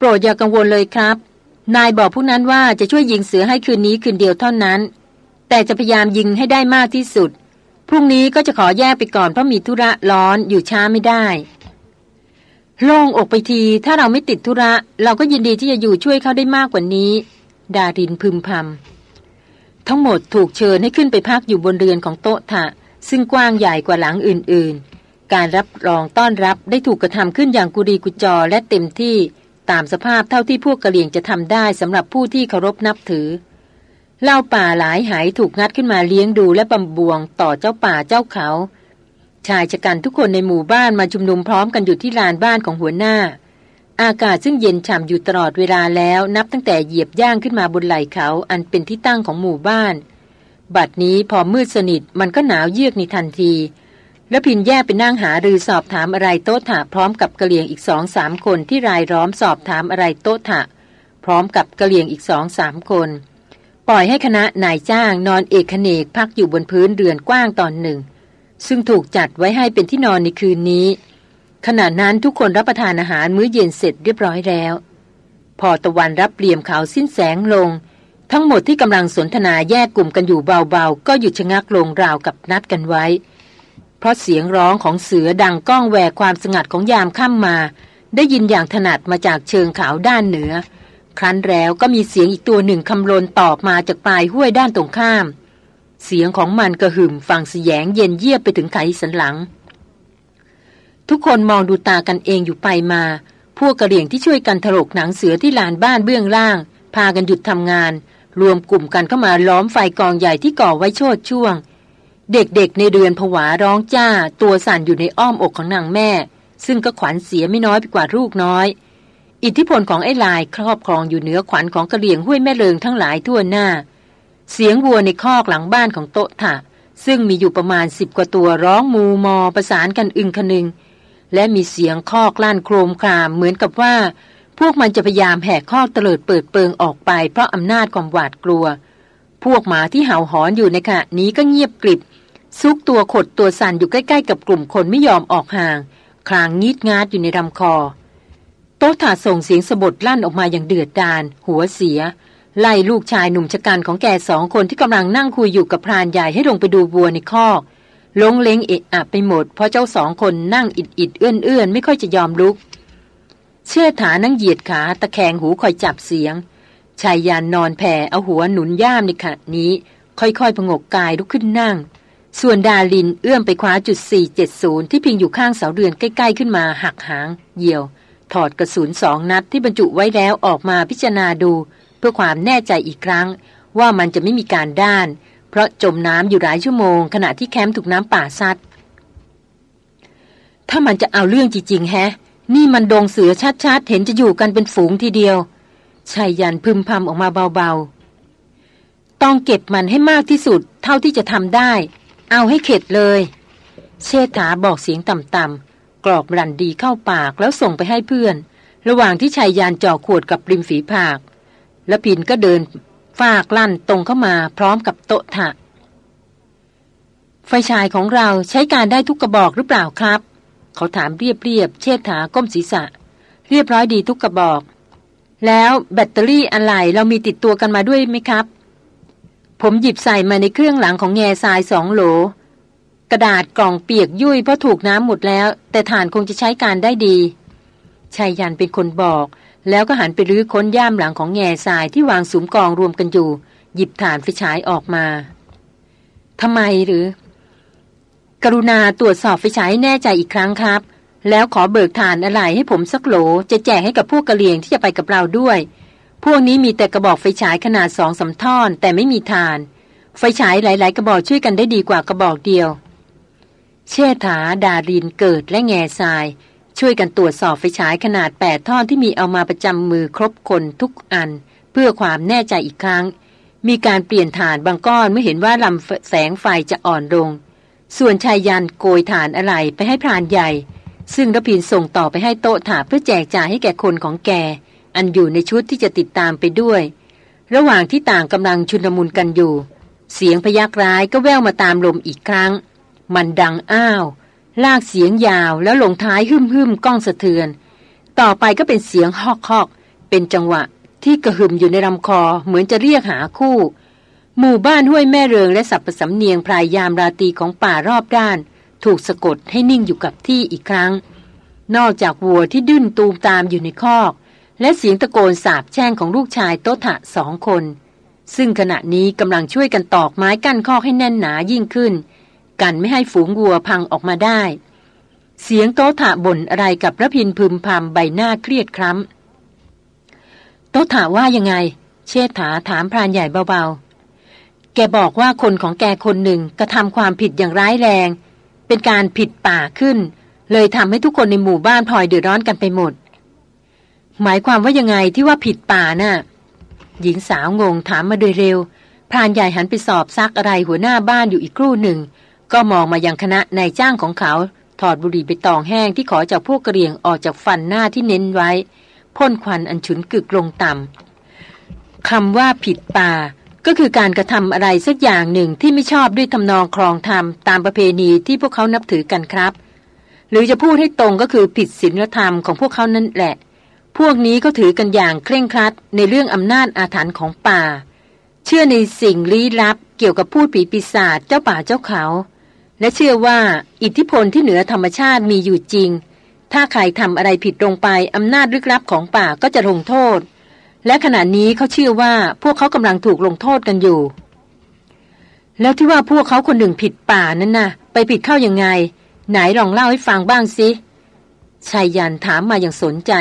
โปรดอย่ากังวลเลยครับ นายบอกผู้นั้นว่าจะช่วยยิงเสือให้คืนนี้คืนเดียวเท่านั้น แต่จะพยายามยิงให้ได้มากที่สุด พรุ่งนี้ก็จะขอแยกไปก่อนเพราะมีธุระร้อนอยู่ช้าไม่ได้ โล่งอกไปทีถ้าเราไม่ติดธุระ เราก็ยินดีที่จะอยู่ช่วยเขาได้มากกว่านี้ ดารินพึมพำทั้งหมดถูกเชิญให้ขึ้นไปพักอยู่บนเรือนของโต๊ะถะ ซึ่งกว้างใหญ่กว่าหลังอื่น ๆ การรับรองต้อนรับได้ถูกกระทำขึ้นอย่างกุรีกุจอและเต็มที่ ตามสภาพเท่าที่พวกกะเหลี่ยงจะทำได้สำหรับผู้ที่เคารพนับถือเล่าป่าหลายหายถูกงัดขึ้นมาเลี้ยงดูและบำบวงต่อเจ้าป่าเจ้าเขา ชายชะกันทุกคนในหมู่บ้านมาชุมนุมพร้อมกันอยู่ที่ลานบ้านของหัวหน้า อากาศซึ่งเย็นฉ่ำอยู่ตลอดเวลาแล้วนับตั้งแต่เหยียบย่างขึ้นมาบนไหล่เขาอันเป็นที่ตั้งของหมู่บ้าน บัดนี้พอมืดสนิทมันก็หนาวเยือกในทันที แล้วพินแยกไปนั่งหารือสอบถามอะไรโต๊ะถะพร้อมกับกะเหลียงอีกสองสามคนที่รายล้อมสอบถามอะไรโต๊ะถะ พร้อมกับกะเหลียงอีกสองสามคน ปล่อยให้คณะนายจ้างนอนเอกเนกพักอยู่บนพื้นเรือนกว้างตอนหนึ่ง ซึ่งถูกจัดไว้ให้เป็นที่นอนในคืนนี้ ขณะนั้นทุกคนรับประทานอาหารมื้อเย็นเสร็จเรียบร้อยแล้ว พอตะวันรับเปลี่ยมขาวสิ้นแสงลง ทั้งหมดที่กำลังสนทนาแยกกลุ่มกันอยู่เบาๆ ก็หยุดชะงักลงราวกับนัดกันไว้ เพราะเสียงร้องของเสือดังก้องแหวกความสงัดของยามค่ำมา ได้ยินอย่างถนัดมาจากเชิงเขาด้านเหนือ ครั้นแล้วก็มีเสียงอีกตัวหนึ่งคำรนตอบมาจากปลายห้วยด้านตรงข้าม เสียงของมันกระหึ่มฟังเสียงเย็นเยียบไปถึงไขสันหลัง ทุกคนมองดูตากันเองอยู่ไปมา พวกกระเหลี่ยงที่ช่วยกันถลกหนังเสือที่ลานบ้านเบื้องล่าง พากันหยุดทำงาน รวมกลุ่มกันเข้ามาล้อมไฟกองใหญ่ที่ก่อไว้โชดช่วง เด็กๆในเรือนผวาร้องจ้าตัวสั่นอยู่ในอ้อมอกของนางแม่ ซึ่งก็ขวัญเสียไม่น้อยไปกว่าลูกน้อย อิทธิพลของไอ้ลายครอบครองอยู่เหนือขวัญของกระเหลี่ยงห้วยแม่เลิงทั้งหลายทั่วหน้า เสียงวัวในคอกหลังบ้านของโต๊ะถะซึ่งมีอยู่ประมาณสิบกว่าตัวร้องมูมอประสานกันอึงคนึง และมีเสียงคอกลั่นโครมครามเหมือนกับว่า พวกมันจะพยายามแหกคอกเตลิดเปิดเปิงออกไปเพราะอำนาจความหวาดกลัว พวกหมาที่เห่าหอนอยู่ในขณะนี้ก็เงียบกริบ ซุกตัวขดตัวสั่นอยู่ใกล้ๆ กับกลุ่มคนไม่ยอมออกห่าง คลางงีดงาดอยู่ในลำคอ โต๊ถาส่งเสียงสะบดลั่นออกมาอย่างเดือดดาลหัวเสีย ไล่ลูกชายหนุ่มชะกันของแกสองคนที่กำลังนั่งคุยอยู่กับพรานใหญ่ให้ลงไปดูวัวในคอกลงเล้งเอะอะไปหมด เพราะเจ้าสองคนนั่งอิดอิดเอื้อนเอื้อนไม่ค่อยจะยอมลุก เชื่อฐานั่งเหยียดขาตะแคงหูคอยจับเสียงชายยานนอนแผ่เอาหัวหนุนย่ามในขณะนี้ ค่อยๆผงกกายลุกขึ้นนั่ง ส่วนดาลินเอื้อมไปคว้าจุด 470 ที่พิงอยู่ข้างเสาเรือนใกล้ ๆ ขึ้นมาหักหางเหี่ยว ถอดกระสุนสองนัดที่บรรจุไว้แล้วออกมาพิจารณาดู เพื่อความแน่ใจอีกครั้ง ว่ามันจะไม่มีการด้าน เพราะจมน้ำอยู่หลายชั่วโมง ขณะที่แคมป์ถูกน้ำป่าซัด ถ้ามันจะเอาเรื่องจริงๆแฮะ นี่มันดงเสือชัดๆเห็นจะอยู่กันเป็นฝูงทีเดียวชายยันพึมพำออกมาเบาๆ ต้องเก็บมันให้มากที่สุด เท่าที่จะทำได้ เอาให้เข็ดเลย เชษฐาบอกเสียงต่ำๆกรอกรันดีเข้าปากแล้วส่งไปให้เพื่อน ระหว่างที่ชายยานจ่อขวดกับริมฝีผาก และพินก็เดินฟากลั่นตรงเข้ามาพร้อมกับโต๊ะถะ ไฟฉายของเราใช้การได้ทุกกระบอกหรือเปล่าครับ เขาถามเรียบเรียบเชิดถาก้มศีรษะ เรียบร้อยดีทุกกระบอก แล้วแบตเตอรี่อะไรเรามีติดตัวกันมาด้วยไหมครับ ผมหยิบใส่มาในเครื่องหลังของแง่ทรายสองโหล กระดาษกล่องเปียกยุ่ยเพราะถูกน้ำหมดแล้ว แต่ฐานคงจะใช้การได้ดีชายยันเป็นคนบอก แล้วก็หันไปรื้อค้นย่ามหลังของแง่ทรายที่วางสุมกองรวมกันอยู่ หยิบฐานไฟฉายออกมาทำไมหรือ กรุณาตรวจสอบไฟฉายแน่ใจอีกครั้งครับ แล้วขอเบิกฐานอะไรให้ผมสักโหล จะแจกให้กับพวกกะเหลี่ยงที่จะไปกับเราด้วย พวกนี้มีแต่กระบอกไฟฉายขนาดสองสาท่อน แต่ไม่มีฐาน ไฟฉายหลาย ๆ กระบอกช่วยกันได้ดีกว่ากระบอกเดียว เชษฐา ดารินเกิดและแง่ทราย ช่วยกันตรวจสอบไฟฉายขนาดแปดท่อนที่มีเอามาประจำมือครบคนทุกอัน เพื่อความแน่ใจอีกครั้ง มีการเปลี่ยนฐานบางก้อนเมื่อเห็นว่าลำแสงไฟจะอ่อนลง ส่วนชายยันโกยฐานอะไรไปให้พรานใหญ่ ซึ่งรพินส่งต่อไปให้โต๊ะถาเพื่อแจกจ่ายให้แก่คนของแก อันอยู่ในชุดที่จะติดตามไปด้วย ระหว่างที่ต่างกำลังชุนมุนกันอยู่ เสียงพยักร้ายก็แว่วมาตามลมอีกครั้ง มันดังอ้าว ลากเสียงยาวแล้วลงท้ายหึมหึมก้องสะเทือน ต่อไปก็เป็นเสียงฮอกฮอกเป็นจังหวะที่กระหึ่มอยู่ในลำคอเหมือนจะเรียกหาคู่ หมู่บ้านห้วยแม่เริงและสับประสำเนียงพรายยามราตีของป่ารอบด้าน ถูกสะกดให้นิ่งอยู่กับที่อีกครั้งนอกจากวัวที่ดื้นตูมตามอยู่ในคอก และเสียงตะโกนสาบแช่งของลูกชายโตถะสองคน ซึ่งขณะนี้กำลังช่วยกันตอกไม้กั้นคอกให้แน่นหนายิ่งขึ้น กันไม่ให้ฝูงวัวพังออกมาได้ เสียงโตถะบ่นอะไรกับระพินพึมพำใบหน้าเครียดคร้ำโตถาว่ายังไง เชษฐาถามพรานใหญ่เบาๆ แกบอกว่าคนของแกคนหนึ่งกระทำความผิดอย่างร้ายแรง เป็นการผิดป่าขึ้น เลยทำให้ทุกคนในหมู่บ้านพลอยเดือดร้อนกันไปหมด หมายความว่ายังไงที่ว่าผิดป่าน่ะ หญิงสาวงงถามมาโดยเร็ว พรานใหญ่หันไปสอบซักอะไรหัวหน้าบ้านอยู่อีกครู่หนึ่ง ก็มองมายังคณะนายจ้างของเขา ถอดบุหรี่ไปตองแห้งที่ขอจากพวกกระเรียงออกจากฟันหน้าที่เน้นไว้ พ่นควันอันฉุนกึกลงต่ำคำว่าผิดป่า ก็คือการกระทำอะไรสักอย่างหนึ่งที่ไม่ชอบด้วยทำนองครองธรรมตามประเพณีที่พวกเขานับถือกันครับ หรือจะพูดให้ตรงก็คือผิดศีลธรรมของพวกเขานั่นแหละ พวกนี้ก็ถือกันอย่างเคร่งครัดในเรื่องอำนาจอาถรรพ์ของป่า เชื่อในสิ่งลี้ลับเกี่ยวกับพูดผีปีศาจเจ้าป่าเจ้าเขา และเชื่อว่าอิทธิพลที่เหนือธรรมชาติมีอยู่จริง ถ้าใครทำอะไรผิดลงไปอำนาจลึกลับของป่าก็จะลงโทษ และขณะนี้เขาเชื่อว่าพวกเขากำลังถูกลงโทษกันอยู่ แล้วที่ว่าพวกเขาคนหนึ่งผิดป่านั้นนะ่ะ ไปผิดเข้ายังไง ไหนลองเล่าให้ฟังบ้างสิชายยันถามมาอย่างสนใจ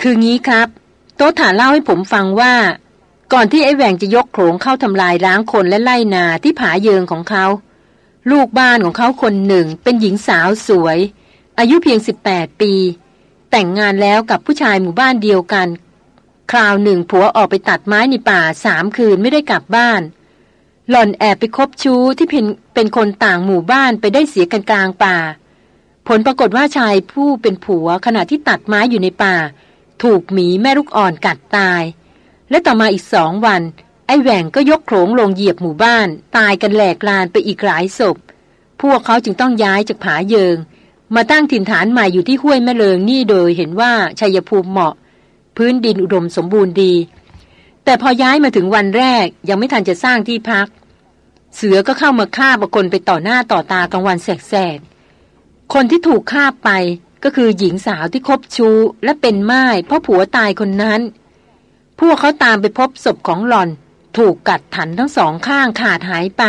คืองี้ครับ โต๊ถานเล่าให้ผมฟังว่า ก่อนที่ไอ้แหวงจะยกโขงเข้าทำลายล้างคนและไล่นาที่ผาเยิงของเขา ลูกบ้านของเขาคนหนึ่ง เป็นหญิงสาวสวย อายุเพียง 18 ปี แต่งงานแล้วกับผู้ชายหมู่บ้านเดียวกัน คราวหนึ่งผัวออกไปตัดไม้ในป่าสามคืนไม่ได้กลับบ้านหล่อนแอบไปคบชู้ที่เป็นเป็นคนต่างหมู่บ้านไปได้เสียกันกลางป่า ผลปรากฏว่าชายผู้เป็นผัวขณะที่ตัดไม้อยู่ในป่า ถูกหมีแม่ลูกอ่อนกัดตาย และต่อมาอีกสองวัน ไอ้แหว่งก็ยกโขงลงเหยียบหมู่บ้าน ตายกันแหลกลานไปอีกหลายศพ พวกเขาจึงต้องย้ายจากผาเยิง มาตั้งถิ่นฐานใหม่อยู่ที่ห้วยแม่เลิงนี่โดยเห็นว่าชัยภูมิเหมาะ พื้นดินอุดมสมบูรณ์ดี แต่พอย้ายมาถึงวันแรกยังไม่ทันจะสร้างที่พัก เสือก็เข้ามาฆ่าบคนไปต่อหน้าต่อตากลางวันแสกๆคนที่ถูกฆ่าไป ก็คือหญิงสาวที่คบชู้และเป็นไม้เพราะผัวตายคนนั้น พวกเขาตามไปพบศพของหล่อน ถูกกัดถันทั้งสองข้างขาดหายไป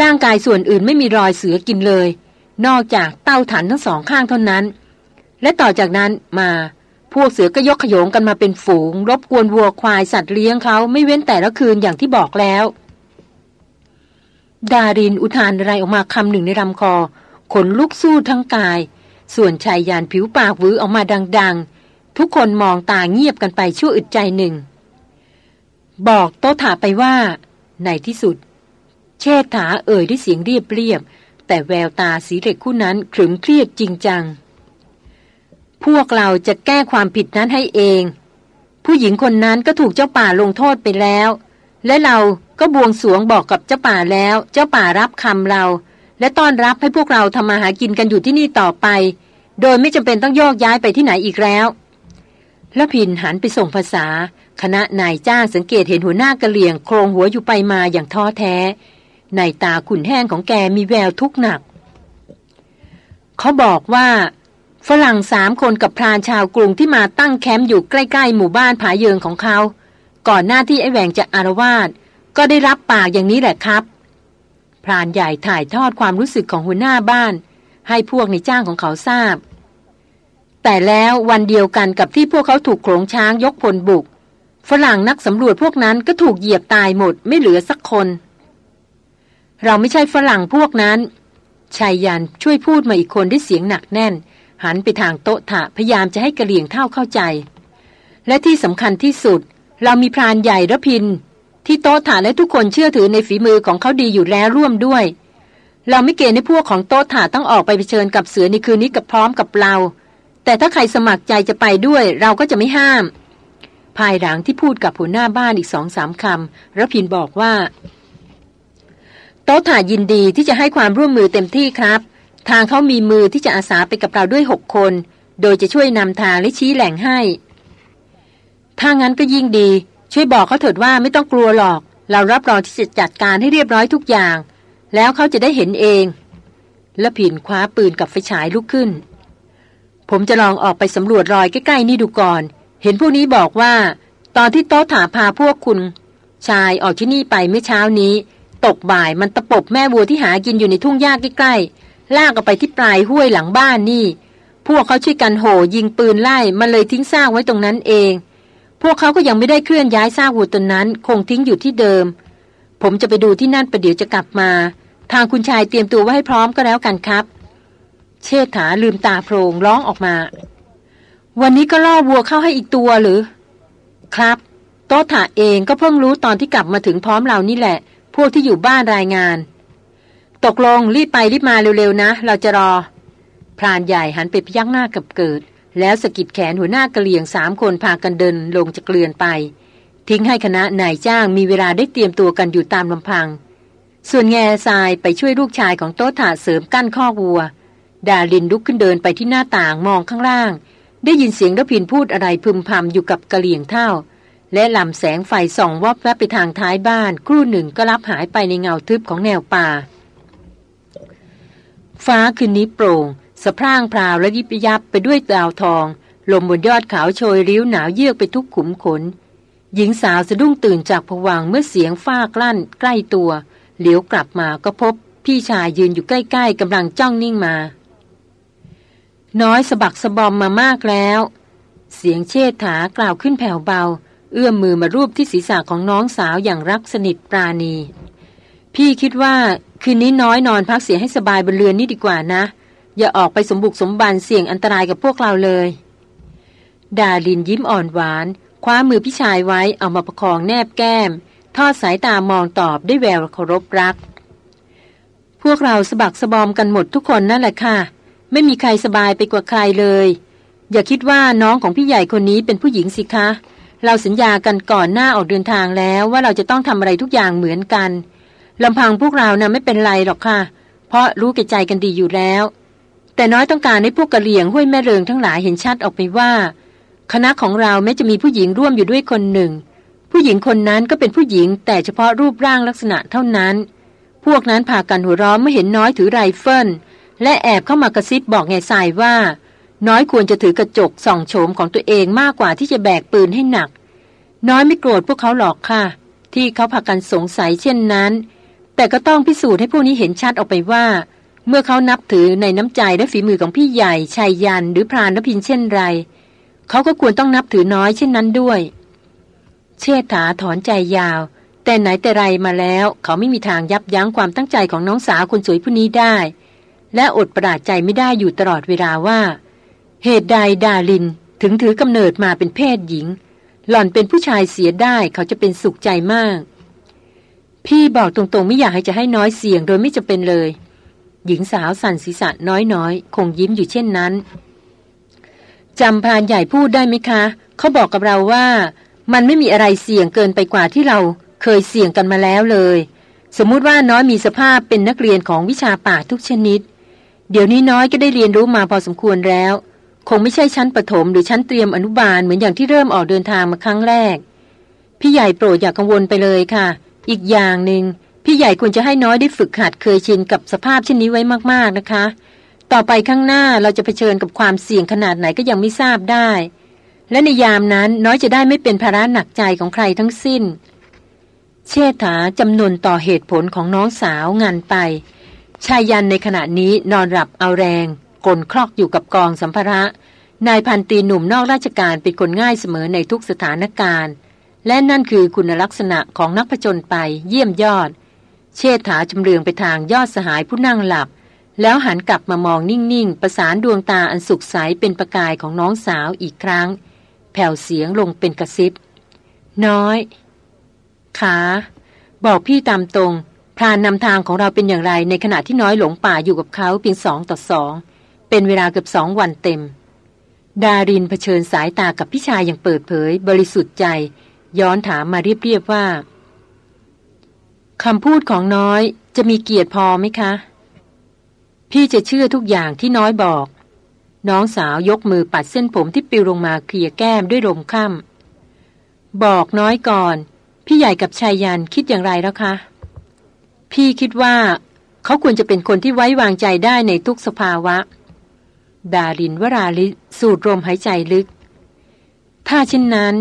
ร่างกายส่วนอื่นไม่มีรอยเสือกินเลย นอกจากเต้าถันทั้งสองข้างเท่านั้น และต่อจากนั้นมาพวกเสือก็ยกขยงกันมาเป็นฝูง รบกวนวัวควายสัตว์เลี้ยงเขาไม่เว้นแต่ละคืนอย่างที่บอกแล้ว ดารินอุทานอะไรออกมาคำหนึ่งในลำคอ ขนลุกสู้ทั้งกาย ส่วนชายยานผิวปากวือออกมาดัง ๆ ทุกคนมองตาเงียบกันไปชั่วอึดใจหนึ่ง บอกโตถาไปว่า ในที่สุด เชษฐาเอ่ยด้วยเสียงเรียบเรียบแต่แววตาสีเหล็กคู่นั้นขรึมเครียดจริงจัง พวกเราจะแก้ความผิดนั้นให้เอง ผู้หญิงคนนั้นก็ถูกเจ้าป่าลงโทษไปแล้ว และเราก็บวงสวงบอกกับเจ้าป่าแล้ว เจ้าป่ารับคำเรา และต้อนรับให้พวกเราทำมาหากินกันอยู่ที่นี่ต่อไป โดยไม่จำเป็นต้องโยกย้ายไปที่ไหนอีกแล้วแล้วพินหันไปส่งภาษา คณะนายจ้างสังเกตเห็นหัวหน้ากระเหลี่ยงโครงหัวอยู่ไปมาอย่างท้อแท้ ในตาขุนแห้งของแกมีแววทุกข์หนัก เขาบอกว่าฝรั่งสามคนกับพรานชาวกรุงที่มาตั้งแคมป์อยู่ใกล้ๆหมู่บ้านผาเยิงของเขา ก่อนหน้าที่ไอ้แหวงจะอารวาสก็ได้รับปากอย่างนี้แหละครับ พรานใหญ่ถ่ายทอดความรู้สึกของหัวหน้าบ้าน ให้พวกในจ้างของเขาทราบ แต่แล้ววันเดียวกันกับที่พวกเขาถูกโขงช้างยกพลบุก ฝรั่งนักสำรวจพวกนั้นก็ถูกเหยียบตายหมดไม่เหลือสักคน เราไม่ใช่ฝรั่งพวกนั้นชายยันช่วยพูดมาอีกคนด้วยเสียงหนักแน่น หันไปทางโต๊ะถะพยายามจะให้กระเหลี่ยงเท่าเข้าใจ และที่สำคัญที่สุด เรามีพรานใหญ่ระพิน ที่โต๊ะถาและทุกคนเชื่อถือในฝีมือของเขาดีอยู่แล้วร่วมด้วย เราไม่เกณฑ์ให้พวกของโต๊ะถาต้องออกไปเผชิญกับเสือในคืนนี้กับพร้อมกับเรา แต่ถ้าใครสมัครใจจะไปด้วย เราก็จะไม่ห้าม ภายหลังที่พูดกับหัวหน้าบ้านอีกสองสามคำระพินบอกว่า โต๊ถายินดีที่จะให้ความร่วมมือเต็มที่ครับ ทางเขามีมือที่จะอาสาไปกับเราด้วยหกคน โดยจะช่วยนำทางและชี้แหล่งให้ถ้างั้นก็ยิ่งดี ช่วยบอกเขาเถิดว่าไม่ต้องกลัวหรอก เรารับรองที่จะจัดการให้เรียบร้อยทุกอย่าง แล้วเขาจะได้เห็นเอง และผินคว้าปืนกับไฟฉายลุกขึ้น ผมจะลองออกไปสำรวจรอยใกล้ๆนี่ดูก่อน เห็นพวกนี้บอกว่า ตอนที่โต๊ะถาพาพวกคุณ ชายออกที่นี่ไปเมื่อเช้านี้ ตกบ่ายมันตะปบแม่วัวที่หากินอยู่ในทุ่งหญ้าใกล้ๆลากออกไปที่ปลายห้วยหลังบ้านนี่ พวกเขาช่วยกันโห่ยิงปืนไล่มันเลยทิ้งซากไว้ตรงนั้นเอง พวกเขาก็ยังไม่ได้เคลื่อนย้ายซากวัวตนนั้น คงทิ้งอยู่ที่เดิม ผมจะไปดูที่นั่นประเดี๋ยวจะกลับมา ทางคุณชายเตรียมตัวไว้ให้พร้อมก็แล้วกันครับ เชษฐาลืมตาโพรงร้องออกมา วันนี้ก็ล่อวัวเข้าให้อีกตัวหรือ ครับโต๊ะถาเองก็เพิ่งรู้ตอนที่กลับมาถึงพร้อมเรานี่แหละ พวกที่อยู่บ้านรายงาน ตกลงรีบไปรีบมาเร็วๆนะ เราจะรอ พรานใหญ่หันไปพยักหน้ากับเกิด แล้วสะกิดแขนหัวหน้ากะเหลี่ยงสามคนพากันเดินลงจากเกลือนไป ทิ้งให้คณะนายจ้างมีเวลาได้เตรียมตัวกันอยู่ตามลำพัง ส่วนแง่ทรายไปช่วยลูกชายของโต๊ะถาเสริมกั้นข้อวัว ดาลินลุกขึ้นเดินไปที่หน้าต่างมองข้างล่าง ได้ยินเสียงรพินพูดอะไรพึมพำอยู่กับกะเหลี่ยงเท่า และลำแสงไฟส่องวอบแวบไปทางท้ายบ้าน ครู่หนึ่งก็ลับหายไปในเงาทึบของแนวป่า ฟ้าคืนนี้โปร่ง สะพร่างพราวและยิบยับไปด้วยดาวทอง ลมบนยอดเขาโชยริ้วหนาวเยือกไปทุกขุมขน หญิงสาวสะดุ้งตื่นจากผวังเมื่อเสียงฟ้ากลั่น ใกล้ตัว เหลียวกลับมาก็พบ พี่ชายยืนอยู่ใกล้ ๆกำลังจ้องนิ่งมา น้อยสะบักสะบอมมามากแล้ว เสียงเชษฐากล่าวขึ้นแผ่วเบา เอื้อมมือมารูปที่ศีรษะของน้องสาวอย่างรักสนิทปราณี พี่คิดว่าคืนนี้น้อยนอนพักเสียให้สบายบนเรือนนี่ดีกว่านะ อย่าออกไปสมบุกสมบันเสี่ยงอันตรายกับพวกเราเลย ดาลินยิ้มอ่อนหวาน คว้ามือพี่ชายไว้เอามาประคองแนบแก้ม ทอดสายตามองตอบด้วยแววเคารพรัก พวกเราสะบักสะบอมกันหมดทุกคนนั่นแหละค่ะ ไม่มีใครสบายไปกว่าใครเลย อย่าคิดว่าน้องของพี่ใหญ่คนนี้เป็นผู้หญิงสิคะ เราสัญญากันก่อนหน้าออกเดินทางแล้วว่าเราจะต้องทำอะไรทุกอย่างเหมือนกันลำพังพวกเรานะ่ะไม่เป็นไรหรอกค่ะ เพราะรู้แก่ใจกันดีอยู่แล้ว แต่น้อยต้องการให้พวกกะเหลี่ยงห้วยแม่เริงทั้งหลายเห็นชัดออกไปว่า คณะของเราแม้จะมีผู้หญิงร่วมอยู่ด้วยคนหนึ่ง ผู้หญิงคนนั้นก็เป็นผู้หญิงแต่เฉพาะรูปร่างลักษณะเท่านั้น พวกนั้นพากันหัวเราะเมื่อเห็นน้อยถือไรเฟิลและแอบเข้ามากระซิบบอกแง่ทรายว่า น้อยควรจะถือกระจกส่องโฉมของตัวเองมากกว่าที่จะแบกปืนให้หนัก น้อยไม่โกรธพวกเขาหรอกค่ะ ที่เขาพากันสงสัยเช่นนั้น แต่ก็ต้องพิสูจน์ให้พวกนี้เห็นชัดออกไปว่า เมื่อเขานับถือในน้ำใจและฝีมือของพี่ใหญ่ชายยันหรือพรานรพินเช่นไร เขาก็ควรต้องนับถือน้อยเช่นนั้นด้วย เชษฐาถอนใจยาว แต่ไหนแต่ไรมาแล้ว เขาไม่มีทางยับยั้งความตั้งใจของน้องสาวคนสวยผู้นี้ได้ และอดประหลาดใจไม่ได้อยู่ตลอดเวลาว่า เหตุใดดาลินถึงถือกำเนิดมาเป็นเพศหญิง หล่อนเป็นผู้ชายเสียได้เขาจะเป็นสุขใจมาก พี่บอกตรงๆไม่อยากให้จะให้น้อยเสี่ยงโดยไม่จะเป็นเลย หญิงสาวสั่นศีรษะน้อยๆ คงยิ้มอยู่เช่นนั้นจำพานใหญ่พูดได้ไหมคะ เขาบอกกับเราว่า มันไม่มีอะไรเสี่ยงเกินไปกว่าที่เราเคยเสี่ยงกันมาแล้วเลย สมมุติว่าน้อยมีสภาพเป็นนักเรียนของวิชาป่าทุกชนิด เดี๋ยวนี้น้อยก็ได้เรียนรู้มาพอสมควรแล้ว คงไม่ใช่ชั้นประถมหรือชั้นเตรียมอนุบาลเหมือนอย่างที่เริ่มออกเดินทางมาครั้งแรก พี่ใหญ่โปรดอย่ากกังวลไปเลยค่ะ อีกอย่างหนึง่ง พี่ใหญ่ควรจะให้น้อยได้ฝึกหัดเคยชินกับสภาพเช่นนี้ไว้มากๆนะคะ ต่อไปข้างหน้าเราจะเผชิญกับความเสี่ยงขนาดไหนก็ยังไม่ทราบได้ และในยามนั้นน้อยจะได้ไม่เป็นภาระหนักใจของใครทั้งสิ้น เชษฐาจำนวนต่อเหตุผลของน้องสาวงานไป ชายยันในขณะนี้นอนหลับเอาแรงกลนคลอกอยู่กับกองสัมภาระ นายพันตีหนุ่มนอกราชการเป็นคนง่ายเสมอในทุกสถานการณ์ และนั่นคือคุณลักษณะของนักผจญไปเยี่ยมยอด เชษฐาจำเรืองไปทางยอดสหายผู้นั่งหลับ แล้วหันกลับมามองนิ่ง ๆ ประสานดวงตาอันสุกใสเป็นประกายของน้องสาวอีกครั้ง แผ่วเสียงลงเป็นกระซิบ น้อย ขา บอกพี่ตามตรงพรานนำทางของเราเป็นอย่างไรในขณะที่น้อยหลงป่าอยู่กับเขาเพียงสองต่อสองเป็นเวลาเกือบสองวันเต็ม ดารินเผชิญสายตากับพี่ชายอย่างเปิดเผย บริสุทธิ์ใจ ย้อนถามมาเรียบๆว่า คำพูดของน้อยจะมีเกียรติพอไหมคะ พี่จะเชื่อทุกอย่างที่น้อยบอก น้องสาวยกมือปัดเส้นผมที่ปิวลงมาเคลียแก้มด้วยลมค่บอกน้อยก่อน พี่ใหญ่กับชายยันคิดอย่างไรแล้วคะ พี่คิดว่า เขาควรจะเป็นคนที่ไว้วางใจได้ในทุกสภาวะ ดารินวราลิสูดลมหายใจลึก ถ้าเช่นนั้น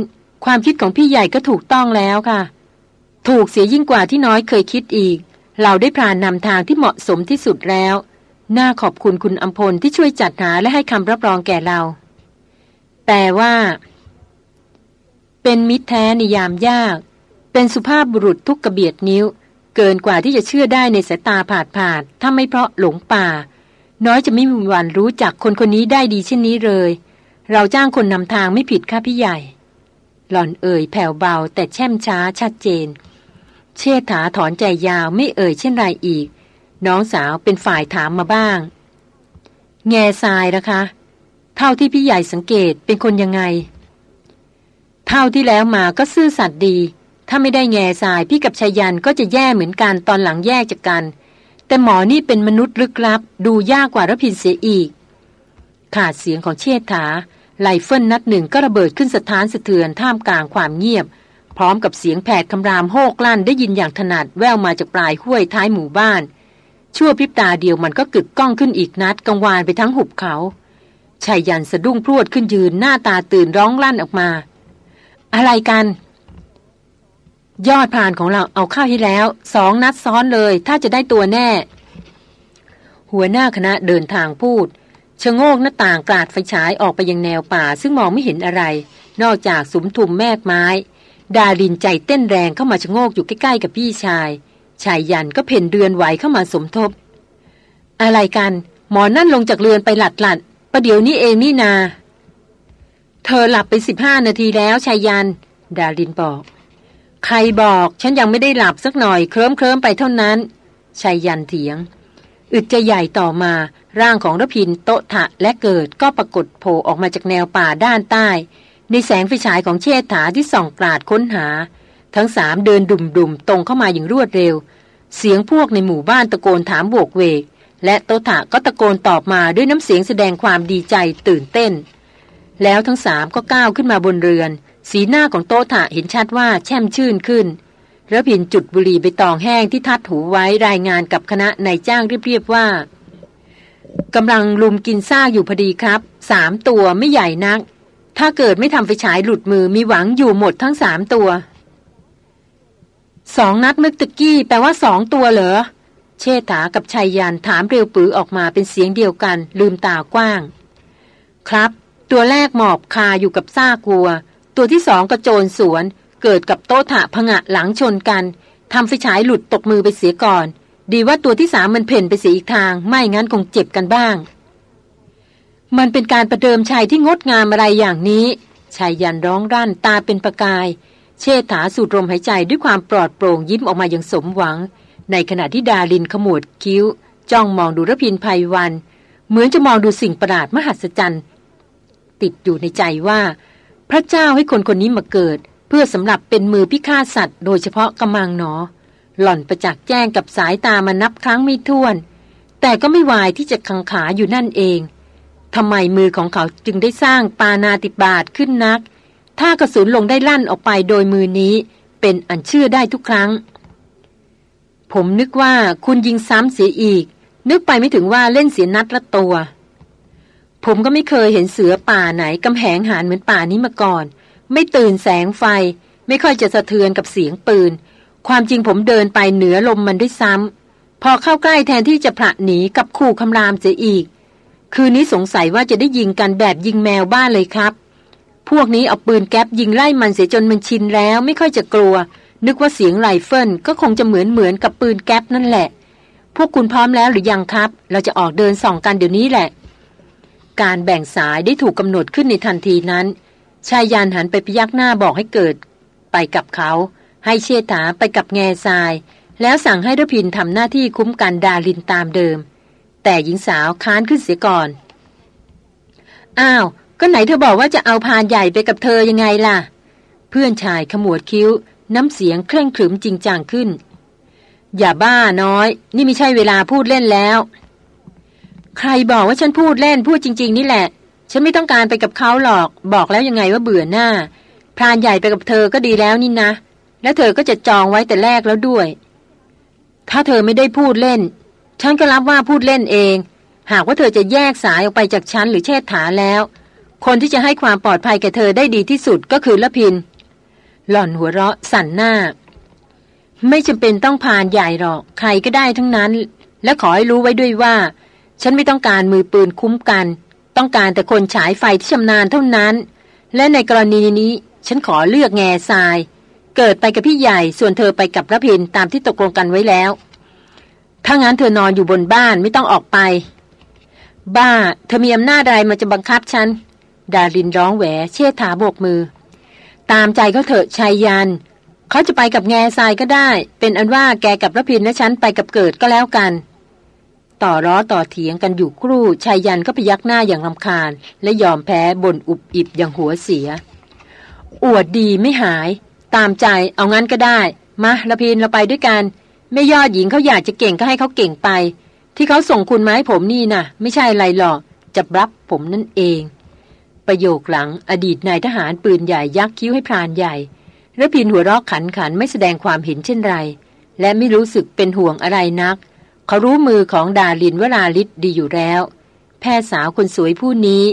ความคิดของพี่ใหญ่ก็ถูกต้องแล้วค่ะ ถูกเสียยิ่งกว่าที่น้อยเคยคิดอีก เราได้พรานนำทางที่เหมาะสมที่สุดแล้ว น่าขอบคุณคุณอัมพลที่ช่วยจัดหาและให้คำรับรองแก่เรา แต่ว่า เป็นมิตรแท้ในยามยาก เป็นสุภาพบุรุษทุกกระเบียดนิ้ว เกินกว่าที่จะเชื่อได้ในสายตาผาดผาดถ้าไม่เพราะหลงป่า น้อยจะไม่มีวันรู้จักคนคนนี้ได้ดีเช่นนี้เลย เราจ้างคนนำทางไม่ผิดค่ะพี่ใหญ่ หล่อนเอ่ยแผ่วเบาแต่แช่มช้าชัดเจน เชษฐาถอนใจยาวไม่เอ่ยเช่นไรอีก น้องสาวเป็นฝ่ายถามมาบ้าง แง่ทรายนะคะ เท่าที่พี่ใหญ่สังเกตเป็นคนยังไง เท่าที่แล้วมาก็ซื่อสัตย์ดี ถ้าไม่ได้แง่สายพี่กับชายันก็จะแย่เหมือนกันตอนหลังแยกจากกัน แต่หมอนี่เป็นมนุษย์ลึกลับ ดูยากกว่ารพินเสียอีก ขาดเสียงของเชษฐาไลเฟิลนัดหนึ่งก็ระเบิดขึ้นสถานสะเทือนท่ามกลางความเงียบ พร้อมกับเสียงแผดคำรามโฮกลั่นได้ยินอย่างถนัดแววมาจากปลายห้วยท้ายหมู่บ้าน ชั่วพริบตาเดียวมันก็กึกก้องขึ้นอีกนัดกังวานไปทั้งหุบเขาชายยันสะดุ้งพรวดขึ้นยืนหน้าตาตื่นร้องลั่นออกมา อะไรกัน ยอดผ่านของเราเอาข้าวให้แล้ว สองนัดซ้อนเลย ถ้าจะได้ตัวแน่ หัวหน้าคณะเดินทางพูดชะโงกหน้าต่างกราดไฟฉายออกไปยังแนวป่า ซึ่งมองไม่เห็นอะไร นอกจากสุมทุมแมกไม้ ดารินใจเต้นแรงเข้ามาชะโงกอยู่ใกล้ๆกับพี่ชาย ชายยันก็เพ่นเดือนไหวเข้ามาสมทบ อะไรกัน หมอนั่นลงจากเรือนไปหลัดหลัดประเดี๋ยวนี้เองนี่นา เธอหลับไปสิบห้านาทีแล้วชายยัน ดารินบอก ใครบอกฉันยังไม่ได้หลับสักหน่อยเคลิ้มเคลิ้มไปเท่านั้นชายยันเถียง อึดใจใหญ่ต่อมา ร่างของรพินโตทะและเกิดก็ปรากฏโผล่ออกมาจากแนวป่าด้านใต้ ในแสงไฟฉายของเชษฐาที่ส่องกราดค้นหา ทั้งสามเดินดุ่มๆ ตรงเข้ามาอย่างรวดเร็ว เสียงพวกในหมู่บ้านตะโกนถามโบกเวก และโตทะก็ตะโกนตอบมาด้วยน้ำเสียงแสดงความดีใจตื่นเต้น แล้วทั้งสามก็ก้าวขึ้นมาบนเรือน สีหน้าของโตถะเห็นชัดว่าแช่มชื่นขึ้นแล้วพินจุดบุหรี่ไปตองแห้งที่ทัดหูไว้รายงานกับคณะนายจ้างเรียบๆว่ากำลังลุมกินซากอยู่พอดีครับ สามตัวไม่ใหญ่นัก ถ้าเกิดไม่ทำไฟฉายหลุดมือมีหวังอยู่หมดทั้งสามตัว สองนัดมึกตะกี้แปลว่าสองตัวเหรอ เชษฐากับชายยันถามเร็วปือออกมาเป็นเสียงเดียวกัน ลืมตากว้าง ครับ ตัวแรกหมอบคาอยู่กับซากวัว ตัวที่สองกระโจนสวน เกิดกับโต๊ะถะพงะหลังชนกันทำไฟฉายหลุดตกมือไปเสียก่อน ดีว่าตัวที่สามมันเพ่นไปเสียอีกทาง ไม่งั้นคงเจ็บกันบ้าง มันเป็นการประเดิมชัยที่งดงามอะไรอย่างนี้ชายยันร้องรั่นตาเป็นประกาย เชษฐาสูดลมหายใจด้วยความปลอดโปร่งยิ้มออกมาอย่างสมหวัง ในขณะที่ดาลินขมวดคิ้ว จ้องมองดูรพินภัยวัน เหมือนจะมองดูสิ่งประหลาดมหัศจรรย์ ติดอยู่ในใจว่า พระเจ้าให้คนคนนี้มาเกิด เพื่อสำหรับเป็นมือพิฆาตสัตว์ โดยเฉพาะกำมังหนอ หล่อนประจักษ์แจ้งกับสายตามานับครั้งไม่ถ้วน แต่ก็ไม่วายที่จะขังขาอยู่นั่นเอง ทำไมมือของเขาจึงได้สร้างปานาติบาตขึ้นนัก ถ้ากระสุนลงได้ลั่นออกไปโดยมือนี้ เป็นอันเชื่อได้ทุกครั้ง ผมนึกว่าคุณยิงซ้ำเสียอีก นึกไปไม่ถึงว่าเล่นเสียนัดละตัว ผมก็ไม่เคยเห็นเสือป่าไหนกำแหงหานเหมือนป่านี้มาก่อน ไม่ตื่นแสงไฟ ไม่ค่อยจะสะเทือนกับเสียงปืน ความจริงผมเดินไปเหนือลมมันด้วยซ้ำพอเข้าใกล้แทนที่จะผละหนีกับคู่คำรามเสียอีก คืนนี้สงสัยว่าจะได้ยิงกันแบบยิงแมวบ้านเลยครับ พวกนี้เอาปืนแก๊ปยิงไล่มันเสียจนมันชินแล้วไม่ค่อยจะกลัว นึกว่าเสียงไรเฟิลก็คงจะเหมือนเหมือนกับปืนแก๊ปนั่นแหละ พวกคุณพร้อมแล้วหรือยังครับ เราจะออกเดินส่องกันเดี๋ยวนี้แหละ การแบ่งสายได้ถูกกำหนดขึ้นในทันทีนั้นชายยานหันไปพยักหน้าบอกให้เกิด ไปกับเขา ให้เชษฐาไปกับแง่ทราย แล้วสั่งให้รพินทำหน้าที่คุ้มกันดาลินตามเดิม แต่หญิงสาวค้านขึ้นเสียก่อน อ้าว ก็ไหนเธอบอกว่าจะเอาพานใหญ่ไปกับเธอยังไงล่ะ เพื่อนชายขมวดคิ้ว น้ำเสียงเคร่งขรึมจริงจังขึ้น อย่าบ้าน้อย นี่ไม่ใช่เวลาพูดเล่นแล้ว ใครบอกว่าฉันพูดเล่นพูดจริง ๆ นี่แหละ ฉันไม่ต้องการไปกับเขาหรอก บอกแล้วยังไงว่าเบื่อหน้า พรานใหญ่ไปกับเธอก็ดีแล้วนี่นะ และเธอก็จะจองไว้แต่แรกแล้วด้วย ถ้าเธอไม่ได้พูดเล่น ฉันก็รับว่าพูดเล่นเอง หากว่าเธอจะแยกสายออกไปจากฉันหรือเชษฐาแล้ว คนที่จะให้ความปลอดภัยแก่เธอได้ดีที่สุดก็คือละพิน หล่อนหัวเราะสั่นหน้า ไม่จำเป็นต้องพานใหญ่หรอก ใครก็ได้ทั้งนั้น และขอให้รู้ไว้ด้วยว่า ฉันไม่ต้องการมือปืนคุ้มกัน ต้องการแต่คนฉายไฟที่ชำนาญเท่านั้น และในกรณีนี้ ฉันขอเลือกแง่ทราย เกิดไปกับพี่ใหญ่ส่วนเธอไปกับระพินตามที่ตกลงกันไว้แล้ว ถ้างั้นเธอนอนอยู่บนบ้านไม่ต้องออกไป บ้า เธอมีอำนาจอะไรมาจะบังคับฉัน ดารินร้องแหวเชิดถาโบกมือ ตามใจเขาเถอะชายยัน เขาจะไปกับแง่ทรายก็ได้ เป็นอันว่าแกกับระพินและฉันไปกับเกิดก็แล้วกัน ต่อร้อต่อเถียงกันอยู่ครู่ชายยันก็พยักหน้าอย่างลำคาญ และยอมแพ้บนอุบอิบอย่างหัวเสีย อวดดีไม่หาย ตามใจเอางั้นก็ได้ มาระพินเราไปด้วยกัน ไม่ยอดหญิงเขาอยากจะเก่งก็ให้เขาเก่งไป ที่เขาส่งคุณมาให้ผมนี่นะ่ะ ไม่ใช่อะไรหรอกจะรับผมนั่นเอง ประโยคหลังอดีตนายทหารปืนใหญ่ยักคิ้วให้พรานใหญ่ระพินหัวรอกขันขันไม่แสดงความเห็นเช่นไร และไม่รู้สึกเป็นห่วงอะไรนัก เขารู้มือของดาลินวราลิศดีอยู่แล้ว แพทย์สาวคนสวยผู้นี้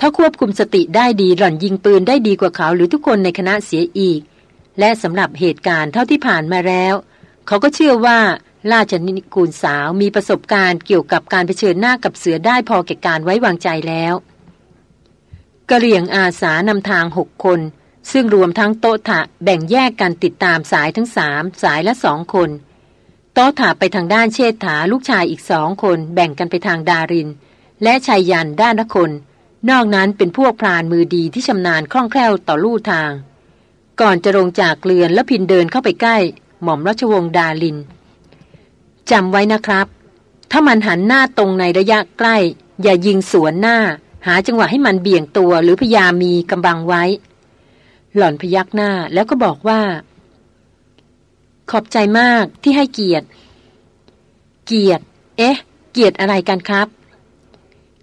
ถ้าควบคุมสติได้ดีหล่อนยิงปืนได้ดีกว่าเขาหรือทุกคนในคณะเสียอีก และสำหรับเหตุการณ์เท่าที่ผ่านมาแล้ว เขาก็เชื่อว่าราชนิกูลสาวมีประสบการณ์เกี่ยวกับการเผชิญหน้ากับเสือได้พอแก่การไว้วางใจแล้วกระเหลี่ยงอาสานำทางหกคน ซึ่งรวมทั้งโต๊ะถะแบ่งแยกกันติดตามสายทั้งสามสายละสองคน โต๊ะถะไปทางด้านเชษฐาลูกชายอีกสองคน แบ่งกันไปทางดาริน และชายยันด้านละคน นอกนั้นเป็นพวกพรานมือดีที่ชำนาญคล่องแคล่วต่อลู่ทาง ก่อนจะลงจากเกลือนแล้วพินเดินเข้าไปใกล้ หม่อมราชวงศ์ดาลินจำไว้นะครับ ถ้ามันหันหน้าตรงในระยะใกล้ อย่ายิงสวนหน้า หาจังหวะให้มันเบี่ยงตัวหรือพยายามมีกำบังไว้ หล่อนพยักหน้าแล้วก็บอกว่า ขอบใจมากที่ให้เกียรติ เกียรติ เอ๊ะ เกียรติอะไรกันครับ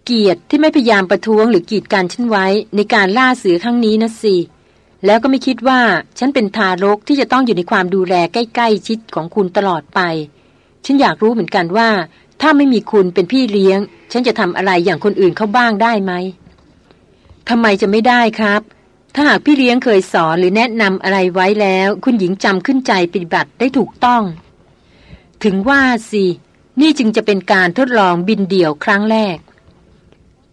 เกียรติที่ไม่พยายามประท้วงหรือกีดกันฉันไว้ในการล่าเสือครั้งนี้นะสิ แล้วก็ไม่คิดว่า ฉันเป็นทารกที่จะต้องอยู่ในความดูแลใกล้ ๆ ชิดของคุณตลอดไป ฉันอยากรู้เหมือนกันว่า ถ้าไม่มีคุณเป็นพี่เลี้ยง ฉันจะทำอะไรอย่างคนอื่นเขาบ้างได้ไหมทำไมจะไม่ได้ครับ ถ้าหากพี่เลี้ยงเคยสอนหรือแนะนำอะไรไว้แล้ว คุณหญิงจำขึ้นใจปฏิบัติได้ถูกต้อง ถึงว่าสินี่จึงจะเป็นการทดลองบินเดี่ยวครั้งแรก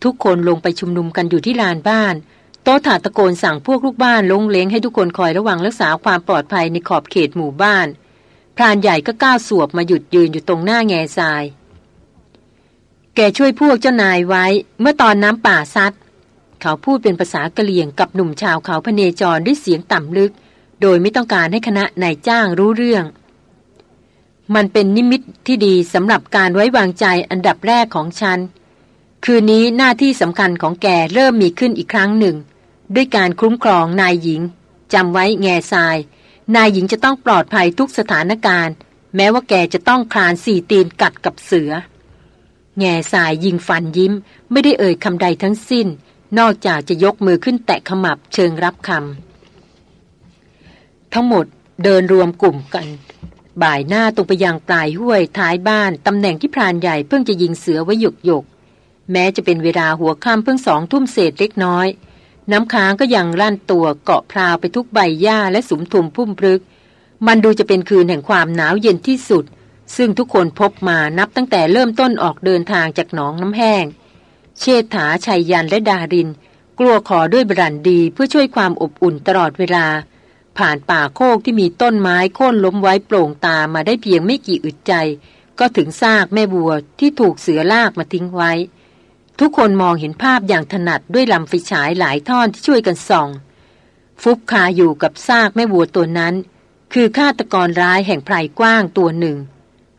ทุกคนลงไปชุมนุมกันอยู่ที่ลานบ้าน ต๊ะถาตะโกนสั่งพวกลูกบ้านลงเล้งให้ทุกคนคอยระวังรักษาความปลอดภัยในขอบเขตหมู่บ้าน พรานใหญ่ก็ก้าวสวบมาหยุดยืนอยู่ตรงหน้าแง่ทราย แกช่วยพวกเจ้านายไว้ เมื่อตอนน้ำป่าซัด เขาพูดเป็นภาษากะเหลี่ยงกับหนุ่มชาวเขาพเนจรด้วยเสียงต่ำลึก โดยไม่ต้องการให้คณะนายจ้างรู้เรื่อง มันเป็นนิมิตที่ดีสำหรับการไว้วางใจอันดับแรกของฉันคืนนี้หน้าที่สำคัญของแกเริ่มมีขึ้นอีกครั้งหนึ่ง ด้วยการคุ้มครองนายหญิงจำไว้แง่ทราย นายหญิงจะต้องปลอดภัยทุกสถานการณ์ แม้ว่าแกจะต้องคลานสี่ตีนกัดกับเสือ แง่สายยิงฟันยิ้ม ไม่ได้เอ่ยคำใดทั้งสิ้น นอกจากจะยกมือขึ้นแตะขมับเชิงรับคำทั้งหมดเดินรวมกลุ่มกัน บ่ายหน้าตรงไปยังปลายห้วยท้ายบ้านตำแหน่งที่พรานใหญ่เพิ่งจะยิงเสือไว้หยกหยกแม้จะเป็นเวลาหัวค่ำเพิ่งสองทุ่มเศษเล็กน้อย น้ำค้างก็ยังรั่นตัวเกาะพราวไปทุกใบหญ้าและสุมทุมพุ่มพลึก มันดูจะเป็นคืนแห่งความหนาวเย็นที่สุด ซึ่งทุกคนพบมานับตั้งแต่เริ่มต้นออกเดินทางจากหนองน้ำแห้ง เชษฐาชัยยันและดาริน กลัวขอด้วยบรันดีเพื่อช่วยความอบอุ่นตลอดเวลา ผ่านป่าโคกที่มีต้นไม้โค่นล้มไว้โปร่งตามาได้เพียงไม่กี่อึดใจ ก็ถึงซากแม่บัวที่ถูกเสือลากมาทิ้งไว้ ทุกคนมองเห็นภาพอย่างถนัดด้วยลำไฟฉายหลายท่อนที่ช่วยกันส่อง ฟุบคาอยู่กับซากแม่วัวตัวนั้น คือฆาตกรร้ายแห่งไพรกว้างตัวหนึ่ง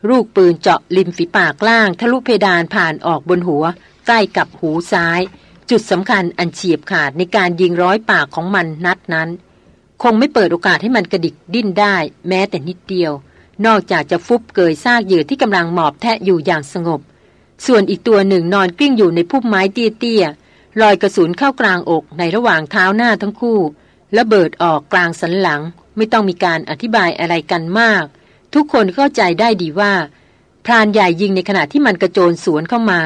ลูกปืนเจาะริมฝีปากล่าง ทะลุเพดานผ่านออกบนหัว ใกล้กับหูซ้าย จุดสำคัญอันเฉียบขาดในการยิงร้อยปากของมันนัดนั้น คงไม่เปิดโอกาสให้มันกระดิกดิ้นได้ แม้แต่นิดเดียว นอกจากจะฟุบเกยซากเหยื่อที่กำลังหมอบแทะอยู่อย่างสงบ ส่วนอีกตัวหนึ่งนอนกลิ้งอยู่ในพุ่มไม้เตี้ยๆลอยกระสุนเข้ากลางอกในระหว่างเท้าหน้าทั้งคู่ระเบิดออกกลางสันหลัง ไม่ต้องมีการอธิบายอะไรกันมาก ทุกคนเข้าใจได้ดีว่าพรานใหญ่ยิงในขณะที่มันกระโจนสวนเข้ามา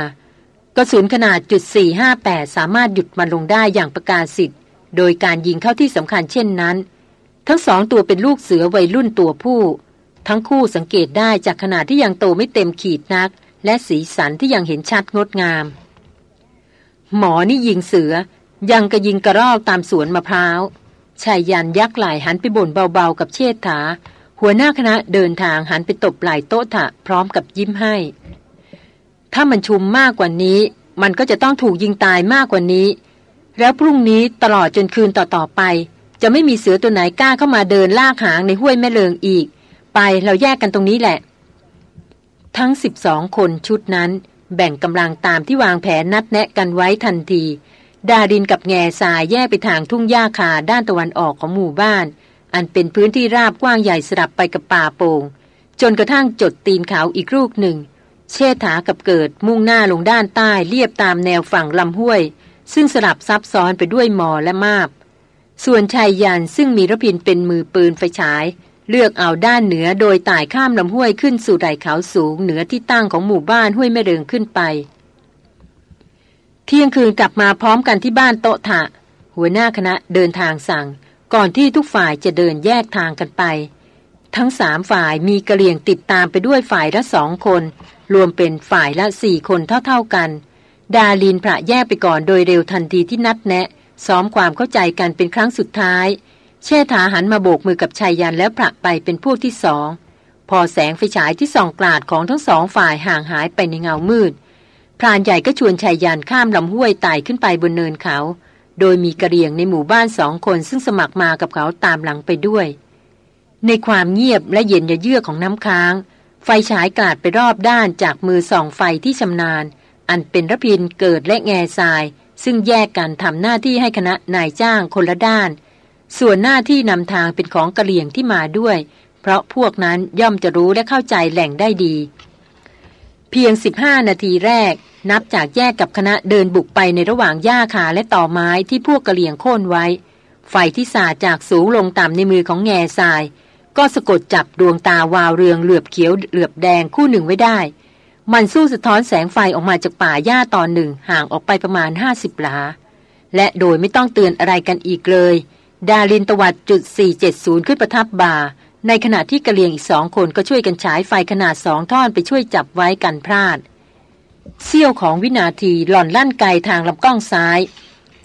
กระสุนขนาดจุด458 สามารถหยุดมันลงได้อย่างประกาศสิทธิ์ โดยการยิงเข้าที่สำคัญเช่นนั้น ทั้งสองตัวเป็นลูกเสือวัยรุ่นตัวผู้ ทั้งคู่สังเกตได้จากขนาดที่ยังโตไม่เต็มขีดนัก และสีสันที่ยังเห็นชัดงดงาม หมอนี่ยิงเสือ ยังกระยิงกระรอกตามสวนมะพร้าวชายยันยักไหลหันไปบ่นเบาๆกับเชษฐา หัวหน้าคณะเดินทางหันไปตบไหล่โต๊ะถะพร้อมกับยิ้มให้ ถ้ามันชุมมากกว่านี้ มันก็จะต้องถูกยิงตายมากกว่านี้ แล้วพรุ่งนี้ตลอดจนคืนต่อๆไป จะไม่มีเสือตัวไหนกล้าเข้ามาเดินลากหางในห้วยแม่เลิงอีก ไปเราแยกกันตรงนี้แหละ ทั้งสิบองคนชุดนั้น แบ่งกำลังตามที่วางแผนนัดแนะกันไว้ทันที ดารินกับแง่ทรายแยกไปทางทุ่งหญ้าคาด้านตะวันออกของหมู่บ้าน อันเป็นพื้นที่ราบกว้างใหญ่สลับไปกับป่าโปง่งจนกระทั่งจดตีนเขาอีกลูกหนึ่ง เชษฐากับเกิดมุ่งหน้าลงด้านใต้เลียบตามแนวฝั่งลำห้วย ซึ่งสลับซับซ้อนไปด้วยมอและมาบ ส่วนชายยันซึ่งมีระพินเป็นมือปืนไฟฉาย เลือกเอาด้านเหนือโดยต่ายข้ามลำห้วยขึ้นสู่ไดเขาสูงเหนือที่ตั้งของหมู่บ้านห้วยแม่เริงขึ้นไป เที่ยงคืนกลับมาพร้อมกันที่บ้านโตะถะ หัวหน้าคณะเดินทางสั่ง ก่อนที่ทุกฝ่ายจะเดินแยกทางกันไป ทั้งสามฝ่ายมีกระเลียงติดตามไปด้วยฝ่ายละสองคน รวมเป็นฝ่ายละสี่คนเท่าๆกัน ดาลินพระแยกไปก่อนโดยเร็วทันทีที่นัดแนะซ้อมความเข้าใจกันเป็นครั้งสุดท้าย เชษฐาหันมาโบกมือกับชายยันแล้วพระไปเป็นผู้ที่สอง พอแสงไฟฉายที่ส่องกลาดของทั้งสองฝ่ายห่างหายไปในเงามืด พรานใหญ่ก็ชวนชายยานข้ามลำห้วยไต่ขึ้นไปบนเนินเขา โดยมีกระเรียงในหมู่บ้านสองคนซึ่งสมัครมากับเขาตามหลังไปด้วย ในความเงียบและเย็นเยือกของน้ำค้าง ไฟฉายกลาดไปรอบด้านจากมือส่องไฟที่ชำนาญ อันเป็นระพินเกิดและแง่ทราย ซึ่งแยกกันทำหน้าที่ให้คณะนายจ้างคนละด้าน ส่วนหน้าที่นำทางเป็นของกระเรียงที่มาด้วย เพราะพวกนั้นย่อมจะรู้และเข้าใจแหล่งได้ดี เพียง 15 นาทีแรก นับจากแยกกับคณะเดินบุกไปในระหว่างหญ้าคาและต่อไม้ที่พวกกระเหลี่ยงโค่นไว้ ไฟที่สาจากสูงลงต่ำในมือของแง่ทราย ก็สะกดจับดวงตาวาวเรืองเหลือบเขียวเหลือบแดงคู่หนึ่งไว้ได้ มันสู้สะท้อนแสงไฟออกมาจากป่าหญ้าตอนหนึ่งห่างออกไปประมาณ 50หลาและโดยไม่ต้องเตือนอะไรกันอีกเลย ดารินตวัดจุด 470 ขึ้นประทับบ่าในขณะที่กระเลียงอีกสองคนก็ช่วยกันฉายไฟขนาดสองท่อนไปช่วยจับไว้กันพลาดเสี้ยวของวินาทีหล่อนลั่นไกลทางลำกล้องซ้าย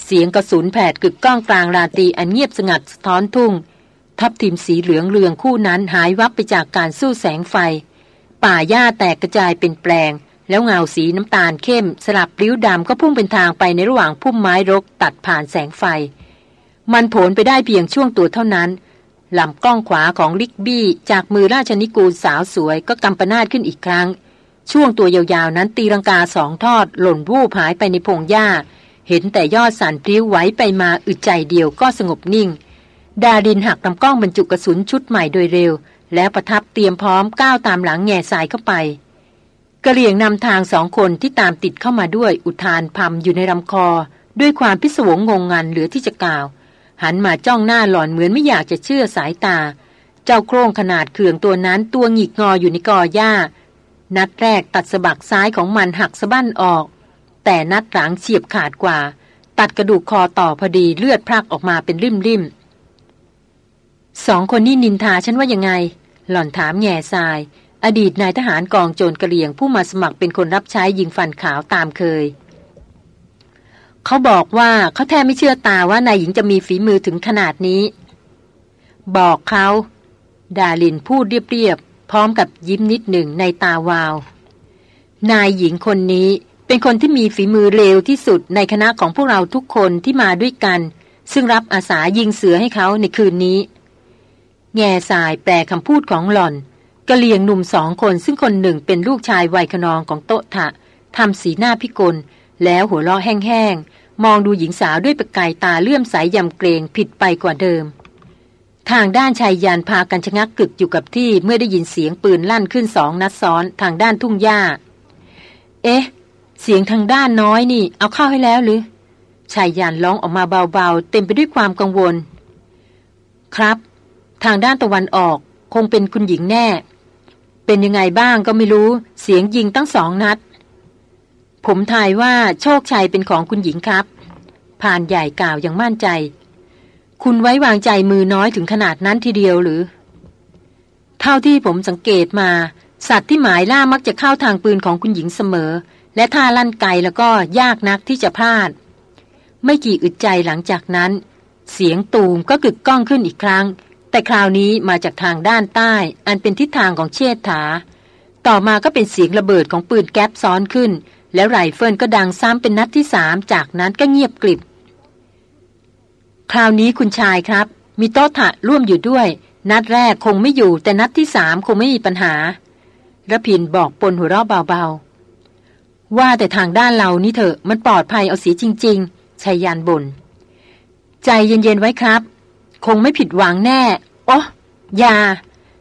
เสียงกระสุนแผดกึกก้องกลางราตีอันเงียบสงัดสะท้อนทุ่ง ทับทิมสีเหลืองเรืองคู่นั้นหายวับไปจากการสู้แสงไฟ ป่าหญ้าแตกกระจายเป็นแปลง แล้วเงาสีน้ำตาลเข้ม สลับริ้วดำก็พุ่งเป็นทางไปในระหว่างพุ่มไม้รกตัดผ่านแสงไฟ มันโผลไปได้เพียงช่วงตัวเท่านั้นลำกล้องขวาของลิกบี้ จากมือราชนิกูลสาวสวยก็กำปนาดขึ้นอีกครั้ง ช่วงตัวยาวๆ นั้นตีรังกาสองทอด หล่นวูบหายไปในพงหญ้า เห็นแต่ยอดสันพลิ้วไหวไปมาอึดใจเดียวก็สงบนิ่ง ดาดินหักลำกล้องบรรจุกระสุนชุดใหม่โดยเร็ว แล้วประทับเตรียมพร้อมก้าวตามหลังแง่สายเข้าไปกระเหลี่ยงนำทางสองคนที่ตามติดเข้ามาด้วยอุทานพำอยู่ในลำคอ ด้วยความพิศวงงงงันเหลือที่จะกล่าว หันมาจ้องหน้าหล่อนเหมือนไม่อยากจะเชื่อสายตา เจ้าโครงขนาดเขื่องตัวนั้นตัวหงิกงออยู่ในกอหญ้า นัดแรกตัดสะบักซ้ายของมันหักสะบั้นออก แต่นัดหลังเฉียบขาดกว่า ตัดกระดูกคอต่อพอดีเลือดพรักออกมาเป็นริมริมสองคนนี้นินทาฉันว่ายังไง หล่อนถามแง่ทราย อดีตนายทหารกองโจรกระเลียงผู้มาสมัครเป็นคนรับใช้ยิงฟันขาวตามเคย เขาบอกว่าเขาแทบไม่เชื่อตาว่านายหญิงจะมีฝีมือถึงขนาดนี้ บอกเขาดาลินพูดเรียบๆพร้อมกับยิ้มนิดหนึ่งในตาวาว นายหญิงคนนี้เป็นคนที่มีฝีมือเร็วที่สุดในคณะของพวกเราทุกคนที่มาด้วยกัน ซึ่งรับอาสายิงเสือให้เขาในคืนนี้ แง่สายแปลคำพูดของหล่อนกะเลียงหนุ่มสองคนซึ่งคนหนึ่งเป็นลูกชายวัยขนองของโตทะทำสีหน้าพิกล แล้วหัวเราะแห้งๆ มองดูหญิงสาวด้วยประกายตาเลื่อมใสยยำเกรงผิดไปกว่าเดิม ทางด้านชายยานพากันชะงักกึกอยู่กับที่เมื่อได้ยินเสียงปืนลั่นขึ้นสองนัดซ้อนทางด้านทุ่งหญ้า เอ๊ะ เสียงทางด้านน้อยนี่ เอาเข้าให้แล้วหรือชายยานร้องออกมาเบาๆ เต็มไปด้วยความกังวล ครับ ทางด้านตะวันออกคงเป็นคุณหญิงแน่ เป็นยังไงบ้างก็ไม่รู้ เสียงยิงตั้งสองนัด ผมทายว่าโชคชัยเป็นของคุณหญิงครับผ่านใหญ่กล่าวอย่างมั่นใจ คุณไว้วางใจมือน้อยถึงขนาดนั้นทีเดียวหรือ เท่าที่ผมสังเกตมา สัตว์ที่หมายล่ามักจะเข้าทางปืนของคุณหญิงเสมอ และถ้าลั่นไกลแล้วก็ยากนักที่จะพลาด ไม่กี่อึดใจหลังจากนั้น เสียงตูมก็กึกก้องขึ้นอีกครั้ง แต่คราวนี้มาจากทางด้านใต้ อันเป็นทิศทางของเชษฐา ต่อมาก็เป็นเสียงระเบิดของปืนแก๊ปซ้อนขึ้น แล้วไรเฟิลก็ดังซ้ำเป็นนัดที่สามจากนั้นก็เงียบกริบ คราวนี้คุณชายครับ มีโต๊ะถะร่วมอยู่ด้วย นัดแรกคงไม่อยู่แต่นัดที่สามคงไม่มีปัญหาระพินบอกปนหัวเราะเบาๆ ว่าแต่ทางด้านเรานี่เถอะมันปลอดภัยเอาสีจริง ๆชายยานบน ใจเย็นๆไว้ครับ คงไม่ผิดหวังแน่โอ้ยา